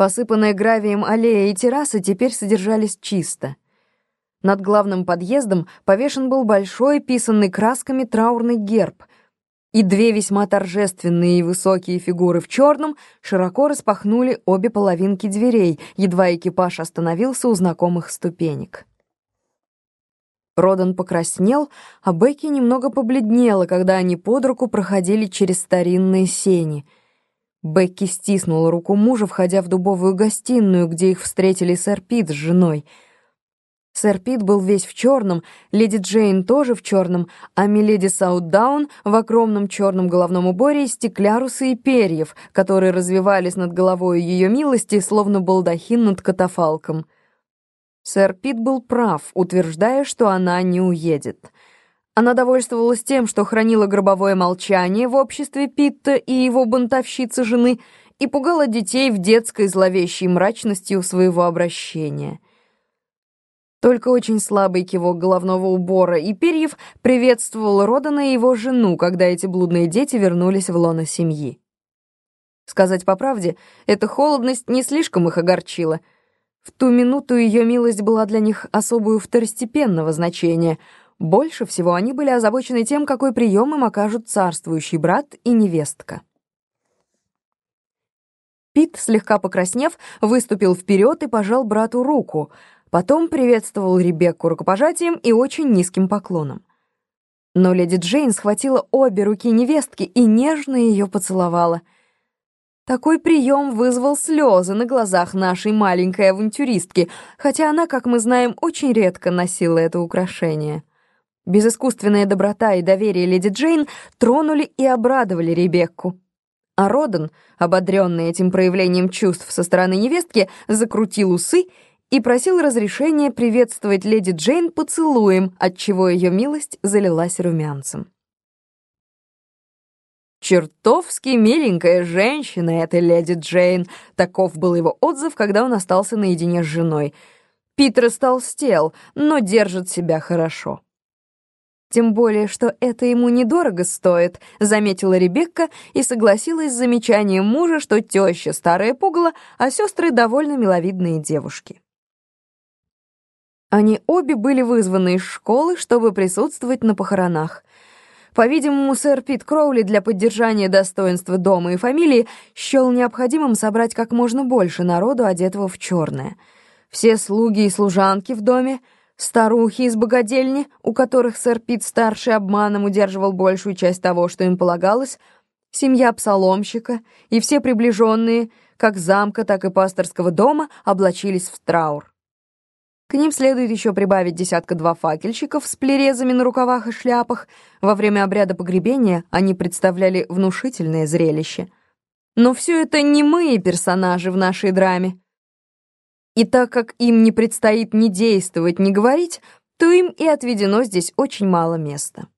Посыпанные гравием аллея и террасы теперь содержались чисто. Над главным подъездом повешен был большой, писанный красками траурный герб, и две весьма торжественные и высокие фигуры в черном широко распахнули обе половинки дверей, едва экипаж остановился у знакомых ступенек. Родан покраснел, а Бекки немного побледнела, когда они под руку проходили через старинные сени — Бекки стиснула руку мужа, входя в дубовую гостиную, где их встретили сэр Пит с женой. Сэр Пит был весь в черном, леди Джейн тоже в черном, а миледи Саутдаун в огромном черном головном уборе из стекляруса и перьев, которые развивались над головой ее милости, словно балдахин над катафалком. Сэр Пит был прав, утверждая, что она не уедет. Она довольствовалась тем, что хранила гробовое молчание в обществе Питта и его бунтовщицы жены и пугала детей в детской зловещей мрачностью своего обращения. Только очень слабый кивок головного убора и перьев приветствовал Родана и его жену, когда эти блудные дети вернулись в лоно семьи. Сказать по правде, эта холодность не слишком их огорчила. В ту минуту ее милость была для них особую второстепенного значения — больше всего они были озабочены тем, какой прием им окажут царствующий брат и невестка. Пит, слегка покраснев, выступил вперед и пожал брату руку, потом приветствовал Ребекку рукопожатием и очень низким поклоном. Но леди Джейн схватила обе руки невестки и нежно ее поцеловала. Такой прием вызвал слезы на глазах нашей маленькой авантюристки, хотя она, как мы знаем, очень редко носила это украшение. Безыскусственная доброта и доверие леди Джейн тронули и обрадовали Ребекку. А Родан, ободренный этим проявлением чувств со стороны невестки, закрутил усы и просил разрешения приветствовать леди Джейн поцелуем, отчего ее милость залилась румянцем. «Чертовски миленькая женщина эта леди Джейн», таков был его отзыв, когда он остался наедине с женой. Питер столстел, но держит себя хорошо. Тем более, что это ему недорого стоит, заметила Ребекка и согласилась с замечанием мужа, что теща старая пугало, а сестры довольно миловидные девушки. Они обе были вызваны из школы, чтобы присутствовать на похоронах. По-видимому, сэр Пит Кроули для поддержания достоинства дома и фамилии счел необходимым собрать как можно больше народу, одетого в черное. Все слуги и служанки в доме — Старухи из богадельни, у которых сэр Пит-старший обманом удерживал большую часть того, что им полагалось, семья псаломщика и все приближенные, как замка, так и пасторского дома, облачились в траур. К ним следует еще прибавить десятка-два факельщиков с плерезами на рукавах и шляпах. Во время обряда погребения они представляли внушительное зрелище. Но все это не мы персонажи в нашей драме. И так как им не предстоит ни действовать, ни говорить, то им и отведено здесь очень мало места.